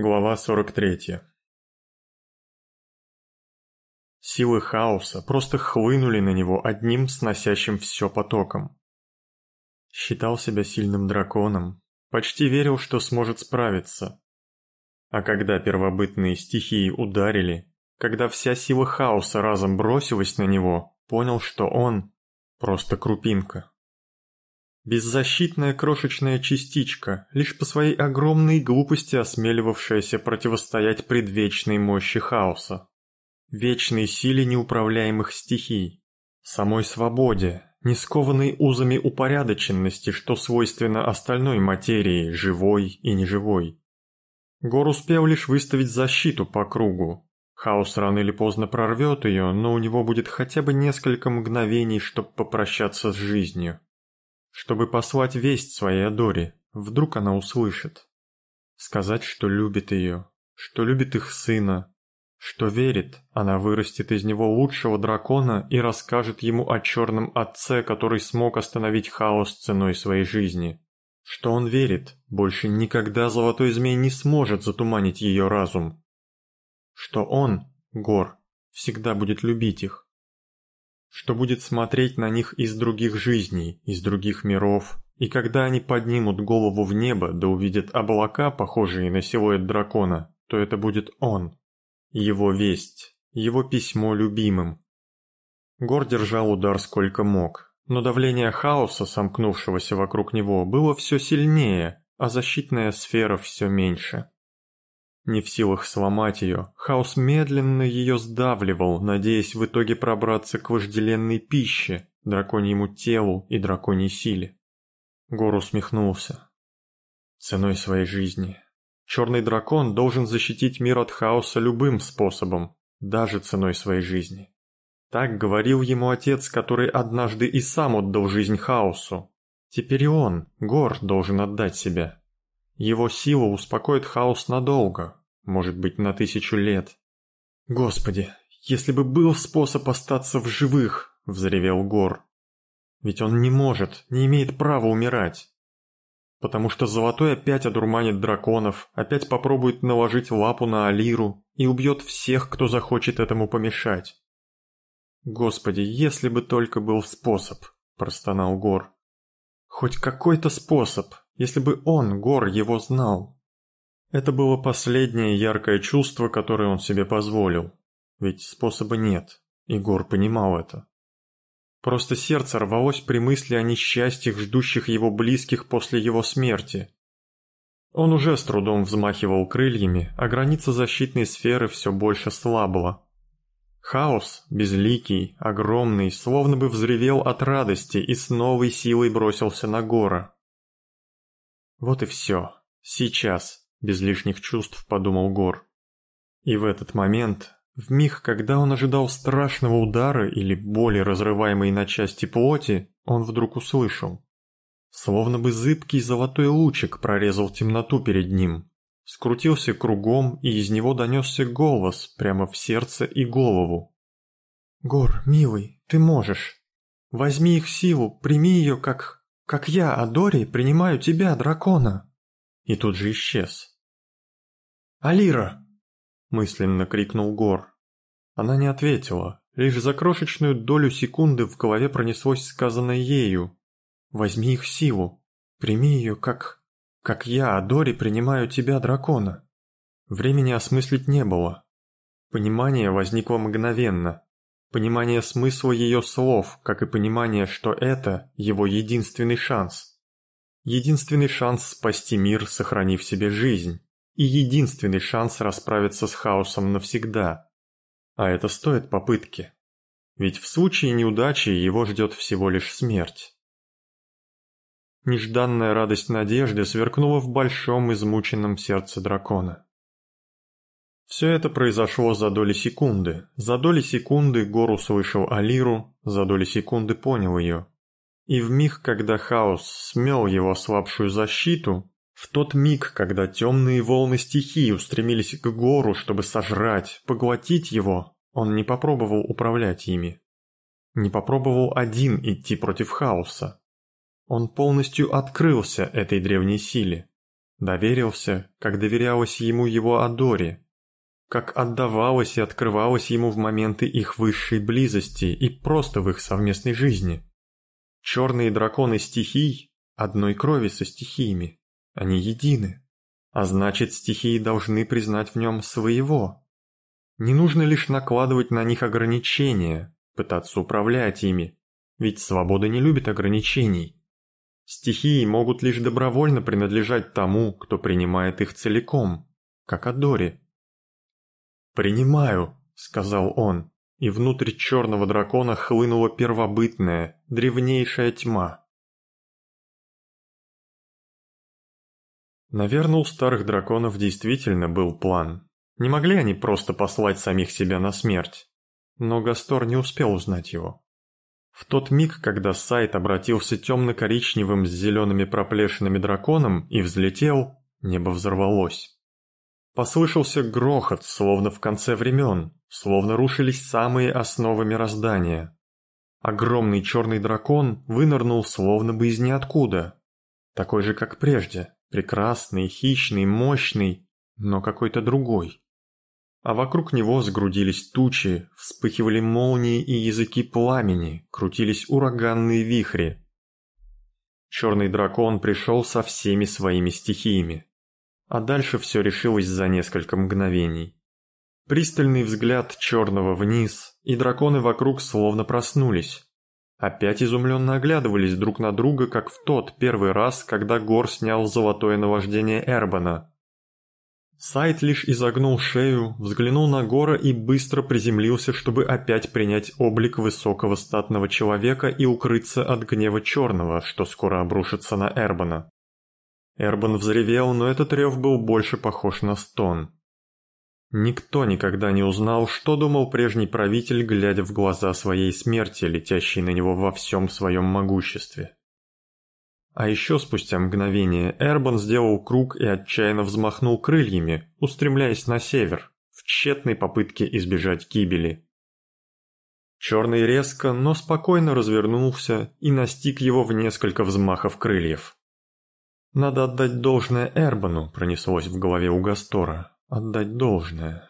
Глава 43 Силы хаоса просто хлынули на него одним сносящим все потоком. Считал себя сильным драконом, почти верил, что сможет справиться. А когда первобытные стихии ударили, когда вся сила хаоса разом бросилась на него, понял, что он просто крупинка. Беззащитная крошечная частичка, лишь по своей огромной глупости осмеливавшаяся противостоять предвечной мощи хаоса. Вечной силе неуправляемых стихий. Самой свободе, не скованной узами упорядоченности, что свойственно остальной материи, живой и неживой. Гор успел лишь выставить защиту по кругу. Хаос рано или поздно прорвет ее, но у него будет хотя бы несколько мгновений, чтобы попрощаться с жизнью чтобы послать весть своей Адоре, вдруг она услышит. Сказать, что любит ее, что любит их сына, что верит, она вырастет из него лучшего дракона и расскажет ему о черном отце, который смог остановить хаос ценой своей жизни. Что он верит, больше никогда золотой змей не сможет затуманить ее разум. Что он, Гор, всегда будет любить их, что будет смотреть на них из других жизней, из других миров, и когда они поднимут голову в небо да увидят облака, похожие на силуэт дракона, то это будет он, его весть, его письмо любимым. Гор держал удар сколько мог, но давление хаоса, сомкнувшегося вокруг него, было все сильнее, а защитная сфера все меньше. Не в силах сломать ее, хаос медленно ее сдавливал, надеясь в итоге пробраться к вожделенной пище, драконьему телу и драконьей силе. Гор усмехнулся. Ценой своей жизни. Черный дракон должен защитить мир от хаоса любым способом, даже ценой своей жизни. Так говорил ему отец, который однажды и сам отдал жизнь хаосу. Теперь и он, Гор, должен отдать себя. Его сила успокоит хаос надолго, может быть, на тысячу лет. Господи, если бы был способ остаться в живых, взревел Гор. Ведь он не может, не имеет права умирать. Потому что Золотой опять одурманит драконов, опять попробует наложить лапу на Алиру и убьет всех, кто захочет этому помешать. Господи, если бы только был способ, простонал Гор. Хоть какой-то способ, если бы он, Гор, его знал. Это было последнее яркое чувство, которое он себе позволил. Ведь способа нет, Егор понимал это. Просто сердце рвалось при мысли о несчастьях, ждущих его близких после его смерти. Он уже с трудом взмахивал крыльями, а граница защитной сферы все больше слабла. Хаос, безликий, огромный, словно бы взревел от радости и с новой силой бросился на гора. Вот и все. Сейчас, без лишних чувств подумал Гор. И в этот момент, в миг, когда он ожидал страшного удара или боли, разрываемой на части плоти, он вдруг услышал. Словно бы зыбкий золотой лучик прорезал темноту перед ним, скрутился кругом, и из него донесся голос прямо в сердце и голову. «Гор, милый, ты можешь. Возьми их силу, прими ее, как... как я, Адори, принимаю тебя, дракона» и тут же исчез. «Алира!» – мысленно крикнул Гор. Она не ответила, лишь за крошечную долю секунды в голове пронеслось сказанное ею. «Возьми их силу, прими ее, как... как я, Адори, принимаю тебя, дракона». Времени осмыслить не было. Понимание возникло мгновенно. Понимание смысла ее слов, как и понимание, что это его единственный шанс. Единственный шанс спасти мир, сохранив себе жизнь. И единственный шанс расправиться с хаосом навсегда. А это стоит попытки. Ведь в случае неудачи его ждет всего лишь смерть. Нежданная радость надежды сверкнула в большом измученном сердце дракона. Все это произошло за доли секунды. За доли секунды Гор услышал Алиру, за доли секунды понял ее. И в миг, когда хаос смел его слабшую защиту, в тот миг, когда темные волны стихии устремились к гору, чтобы сожрать, поглотить его, он не попробовал управлять ими. Не попробовал один идти против хаоса. Он полностью открылся этой древней силе. доверился, как доверялось ему его Адоре, как отдавалось и открывалось ему в моменты их высшей близости и просто в их совместной жизни. Черные драконы стихий одной крови со стихиями, они едины, а значит стихии должны признать в нем своего. Не нужно лишь накладывать на них ограничения, пытаться управлять ими, ведь свобода не любит ограничений. Стихии могут лишь добровольно принадлежать тому, кто принимает их целиком, как Адори. «Принимаю», — сказал он, и внутрь черного дракона хлынула первобытная, древнейшая тьма. Наверное, у старых драконов действительно был план. Не могли они просто послать самих себя на смерть. Но Гастор не успел узнать его. В тот миг, когда сайт обратился темно-коричневым с зелеными проплешинами драконом и взлетел, небо взорвалось. Послышался грохот, словно в конце времен, словно рушились самые основы мироздания. Огромный черный дракон вынырнул словно бы из ниоткуда. Такой же, как прежде, прекрасный, хищный, мощный, но какой-то другой. А вокруг него сгрудились тучи, вспыхивали молнии и языки пламени, крутились ураганные вихри. Черный дракон пришел со всеми своими стихиями. А дальше все решилось за несколько мгновений. Пристальный взгляд черного вниз, и драконы вокруг словно проснулись. Опять изумленно оглядывались друг на друга, как в тот первый раз, когда Гор снял золотое наваждение Эрбана. Сайт лишь изогнул шею, взглянул на Гора и быстро приземлился, чтобы опять принять облик высокого статного человека и укрыться от гнева черного, что скоро обрушится на Эрбана. Эрбан взревел, но этот рев был больше похож на стон. Никто никогда не узнал, что думал прежний правитель, глядя в глаза своей смерти, летящей на него во всем своем могуществе. А еще спустя мгновение Эрбан сделал круг и отчаянно взмахнул крыльями, устремляясь на север, в тщетной попытке избежать гибели. Черный резко, но спокойно развернулся и настиг его в несколько взмахов крыльев. Надо отдать должное Эрбану, пронеслось в голове у Гастора. Отдать должное.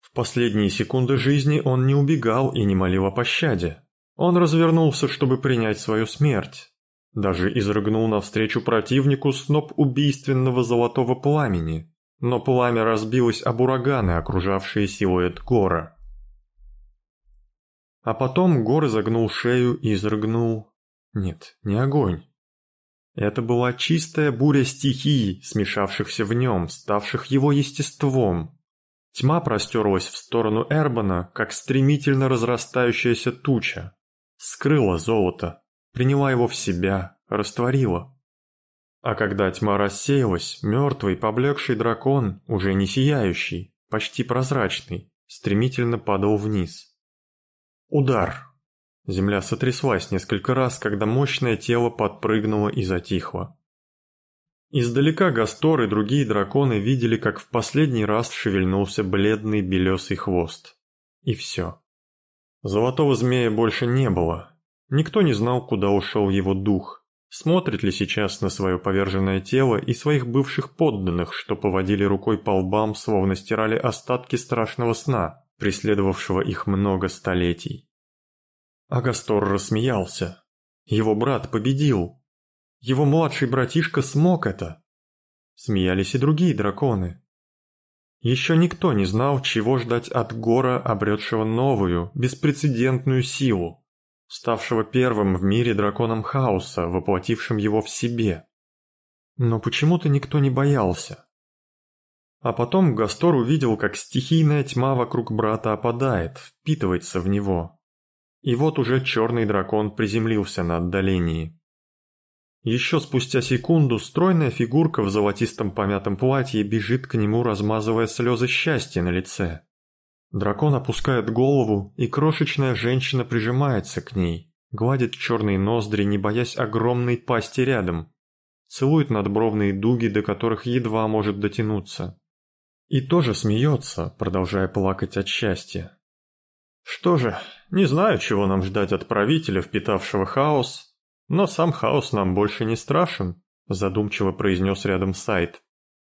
В последние секунды жизни он не убегал и не молил о пощаде. Он развернулся, чтобы принять свою смерть. Даже изрыгнул навстречу противнику сноп убийственного золотого пламени, но пламя разбилось об ураганы, окружавшие силуэт гора. А потом гор изогнул шею и изрыгнул... Нет, не огонь. Это была чистая буря стихий, смешавшихся в нем, ставших его естеством. Тьма простерлась в сторону Эрбана, как стремительно разрастающаяся туча. Скрыла золото, приняла его в себя, растворила. А когда тьма рассеялась, мертвый, поблекший дракон, уже не сияющий, почти прозрачный, стремительно падал вниз. Удар. Земля сотряслась несколько раз, когда мощное тело подпрыгнуло и затихло. Издалека Гастор и другие драконы видели, как в последний раз шевельнулся бледный белесый хвост. И все. Золотого змея больше не было. Никто не знал, куда ушел его дух. Смотрит ли сейчас на свое поверженное тело и своих бывших подданных, что поводили рукой по лбам, словно стирали остатки страшного сна, преследовавшего их много столетий. Агастор рассмеялся. Его брат победил. Его младший братишка смог это. Смеялись и другие драконы. Еще никто не знал, чего ждать от Гора, обретшего новую, беспрецедентную силу, ставшего первым в мире драконом хаоса, воплотившим его в себе. Но почему-то никто не боялся. А потом Гастор увидел, как стихийная тьма вокруг брата опадает, впитывается в него, и вот уже черный дракон приземлился на отдалении. Еще спустя секунду стройная фигурка в золотистом помятом платье бежит к нему, размазывая слезы счастья на лице. Дракон опускает голову, и крошечная женщина прижимается к ней, гладит черные ноздри, не боясь огромной пасти рядом, целует надбровные дуги, до которых едва может дотянуться. И тоже смеется, продолжая плакать от счастья. Что же, не знаю, чего нам ждать от правителя, впитавшего хаос, но сам хаос нам больше не страшен, задумчиво произнес рядом Сайт.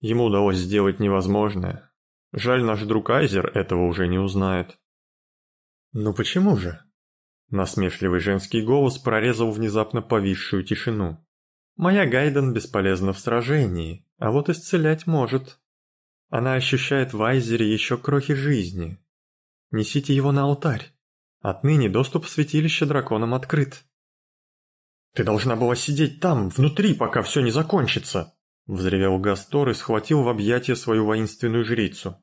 Ему удалось сделать невозможное. Жаль, наш друг Айзер этого уже не узнает. «Ну почему же?» Насмешливый женский голос прорезал внезапно повисшую тишину. «Моя Гайден бесполезна в сражении, а вот исцелять может. Она ощущает в Айзере еще крохи жизни. Несите его на алтарь. Отныне доступ в святилище драконам открыт». «Ты должна была сидеть там, внутри, пока все не закончится!» Взревел Гастор и схватил в объятия свою воинственную жрицу.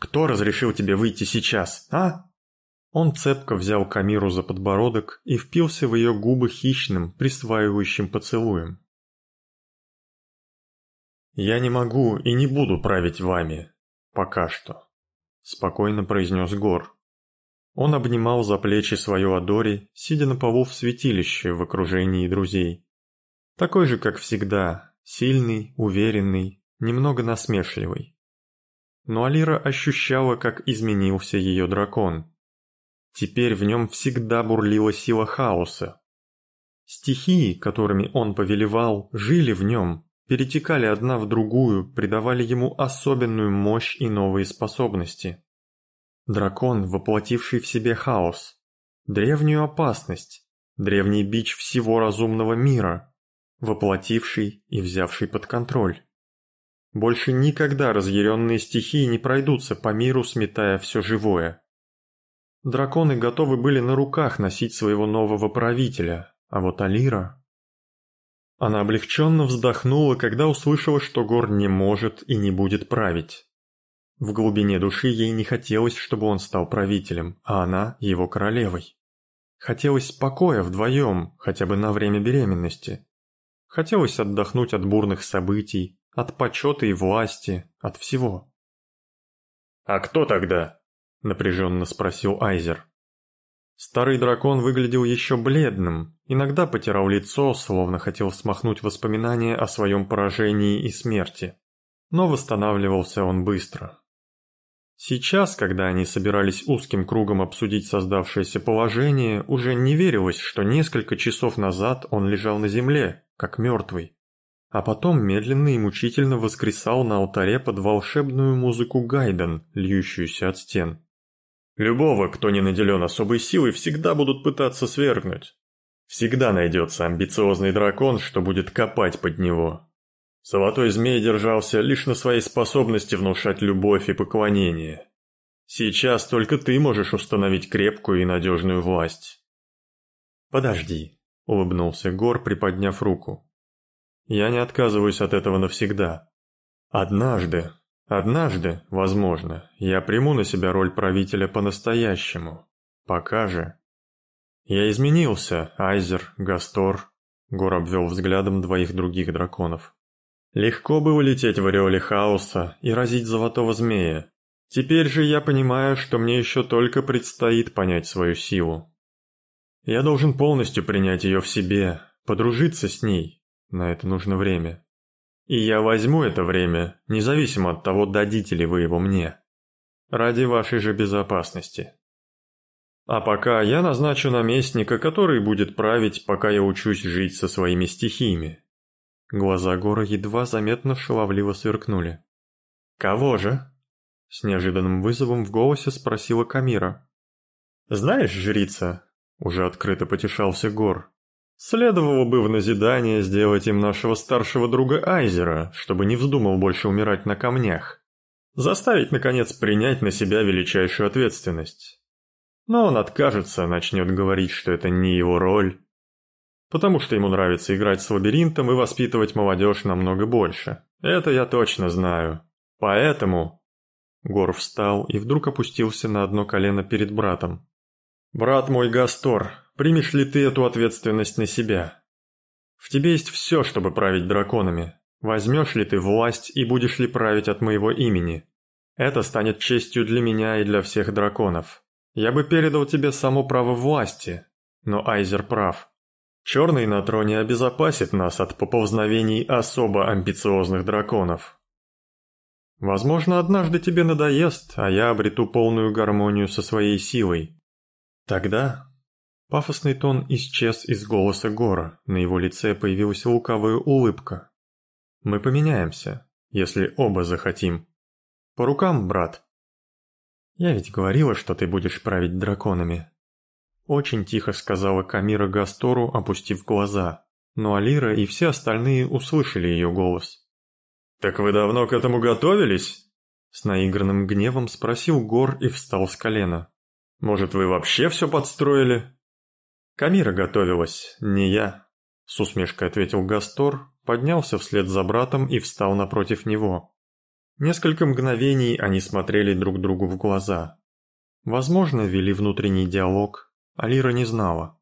«Кто разрешил тебе выйти сейчас, а?» Он цепко взял Камиру за подбородок и впился в ее губы хищным, присваивающим поцелуем. «Я не могу и не буду править вами. Пока что», — спокойно произнес Гор. Он обнимал за плечи свою Адори, сидя на полу в святилище в окружении друзей. Такой же, как всегда, сильный, уверенный, немного насмешливый. Но Алира ощущала, как изменился ее дракон. Теперь в нем всегда бурлила сила хаоса. Стихии, которыми он повелевал, жили в нем, перетекали одна в другую, придавали ему особенную мощь и новые способности. Дракон, воплотивший в себе хаос, древнюю опасность, древний бич всего разумного мира, воплотивший и взявший под контроль. Больше никогда разъяренные стихии не пройдутся по миру, сметая все живое. Драконы готовы были на руках носить своего нового правителя, а вот Алира... Она облегченно вздохнула, когда услышала, что Гор не может и не будет править. В глубине души ей не хотелось, чтобы он стал правителем, а она его королевой. Хотелось покоя вдвоем, хотя бы на время беременности. Хотелось отдохнуть от бурных событий, от почета и власти, от всего. «А кто тогда?» – напряженно спросил Айзер. Старый дракон выглядел еще бледным, иногда потирал лицо, словно хотел смахнуть воспоминания о своем поражении и смерти. Но восстанавливался он быстро. Сейчас, когда они собирались узким кругом обсудить создавшееся положение, уже не верилось, что несколько часов назад он лежал на земле, как мертвый. А потом медленно и мучительно воскресал на алтаре под волшебную музыку Гайден, льющуюся от стен. Любого, кто не наделен особой силой, всегда будут пытаться свергнуть. Всегда найдется амбициозный дракон, что будет копать под него, Золотой змей держался лишь на своей способности внушать любовь и поклонение. Сейчас только ты можешь установить крепкую и надежную власть. «Подожди», — улыбнулся Гор, приподняв руку. «Я не отказываюсь от этого навсегда. Однажды, однажды, возможно, я приму на себя роль правителя по-настоящему. Пока же...» «Я изменился, Айзер, Гастор», — Гор обвел взглядом двоих других драконов. Легко бы улететь в ореоле хаоса и разить золотого змея. Теперь же я понимаю, что мне еще только предстоит понять свою силу. Я должен полностью принять ее в себе, подружиться с ней. На это нужно время. И я возьму это время, независимо от того, дадите ли вы его мне. Ради вашей же безопасности. А пока я назначу наместника, который будет править, пока я учусь жить со своими стихиями. Глаза Гора едва заметно шаловливо сверкнули. «Кого же?» С неожиданным вызовом в голосе спросила Камира. «Знаешь, жрица...» Уже открыто потешался Гор. «Следовало бы в назидание сделать им нашего старшего друга Айзера, чтобы не вздумал больше умирать на камнях. Заставить, наконец, принять на себя величайшую ответственность. Но он откажется, начнет говорить, что это не его роль, Потому что ему нравится играть с лабиринтом и воспитывать молодежь намного больше. Это я точно знаю. Поэтому...» Гор встал и вдруг опустился на одно колено перед братом. «Брат мой Гастор, примешь ли ты эту ответственность на себя? В тебе есть все, чтобы править драконами. Возьмешь ли ты власть и будешь ли править от моего имени? Это станет честью для меня и для всех драконов. Я бы передал тебе само право власти, но Айзер прав. Черный на троне обезопасит нас от поползновений особо амбициозных драконов. Возможно, однажды тебе надоест, а я обрету полную гармонию со своей силой. Тогда... Пафосный тон исчез из голоса Гора, на его лице появилась лукавая улыбка. Мы поменяемся, если оба захотим. По рукам, брат. Я ведь говорила, что ты будешь править драконами. Очень тихо сказала Камира Гастору, опустив глаза, но Алира и все остальные услышали ее голос. «Так вы давно к этому готовились?» С наигранным гневом спросил Гор и встал с колена. «Может, вы вообще все подстроили?» «Камира готовилась, не я», — с усмешкой ответил Гастор, поднялся вслед за братом и встал напротив него. Несколько мгновений они смотрели друг другу в глаза. Возможно, вели внутренний диалог, Алира не знала.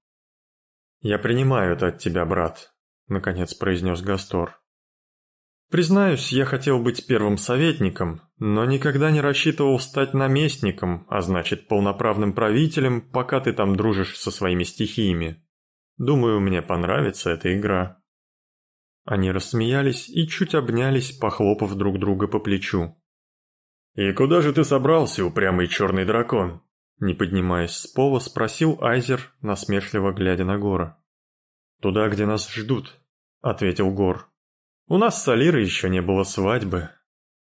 «Я принимаю это от тебя, брат», — наконец произнес Гастор. «Признаюсь, я хотел быть первым советником, но никогда не рассчитывал стать наместником, а значит полноправным правителем, пока ты там дружишь со своими стихиями. Думаю, мне понравится эта игра». Они рассмеялись и чуть обнялись, похлопав друг друга по плечу. «И куда же ты собрался, упрямый черный дракон?» Не поднимаясь с пола, спросил Айзер, насмешливо глядя на Гора. «Туда, где нас ждут», — ответил Гор. «У нас с Алирой еще не было свадьбы,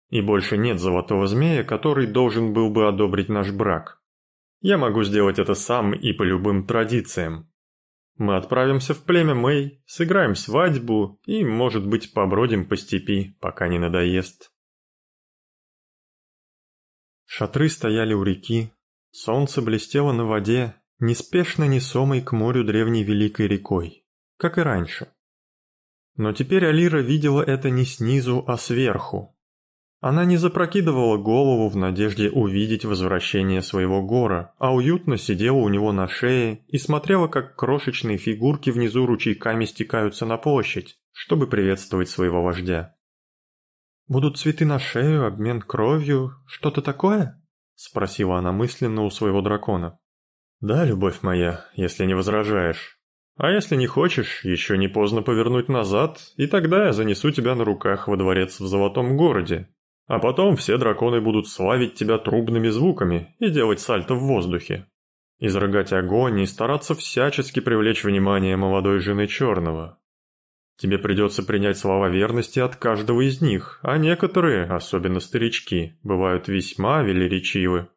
и больше нет золотого змея, который должен был бы одобрить наш брак. Я могу сделать это сам и по любым традициям. Мы отправимся в племя Мэй, сыграем свадьбу и, может быть, побродим по степи, пока не надоест. Шатры стояли у реки, солнце блестело на воде, неспешно несомой к морю древней великой рекой, как и раньше. Но теперь Алира видела это не снизу, а сверху, она не запрокидывала голову в надежде увидеть возвращение своего гора, а уютно сидела у него на шее и смотрела, как крошечные фигурки внизу ручейками стекаются на площадь, чтобы приветствовать своего вождя. «Будут цветы на шею, обмен кровью, что-то такое?» — спросила она мысленно у своего дракона. «Да, любовь моя, если не возражаешь. А если не хочешь, еще не поздно повернуть назад, и тогда я занесу тебя на руках во дворец в Золотом городе, а потом все драконы будут славить тебя трубными звуками и делать сальто в воздухе. Изрыгать огонь и стараться всячески привлечь внимание молодой жены Черного. Тебе придется принять слова верности от каждого из них, а некоторые, особенно старички, бывают весьма велеречивы.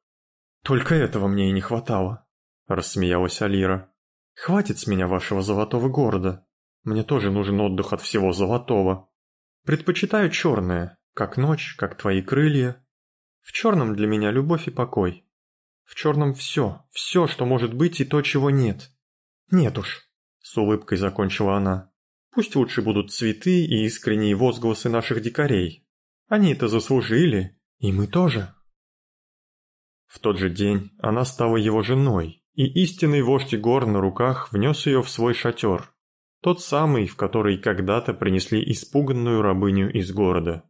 «Только этого мне и не хватало», — рассмеялась Алира. «Хватит с меня вашего золотого города. Мне тоже нужен отдых от всего золотого. Предпочитаю черное, как ночь, как твои крылья. В черном для меня любовь и покой. В черном все, все, что может быть и то, чего нет. Нет уж, с улыбкой закончила она. Пусть лучше будут цветы и искренние возгласы наших дикарей. Они это заслужили, и мы тоже. В тот же день она стала его женой, и истинный вождь гор на руках внес ее в свой шатер, тот самый, в который когда-то принесли испуганную рабыню из города.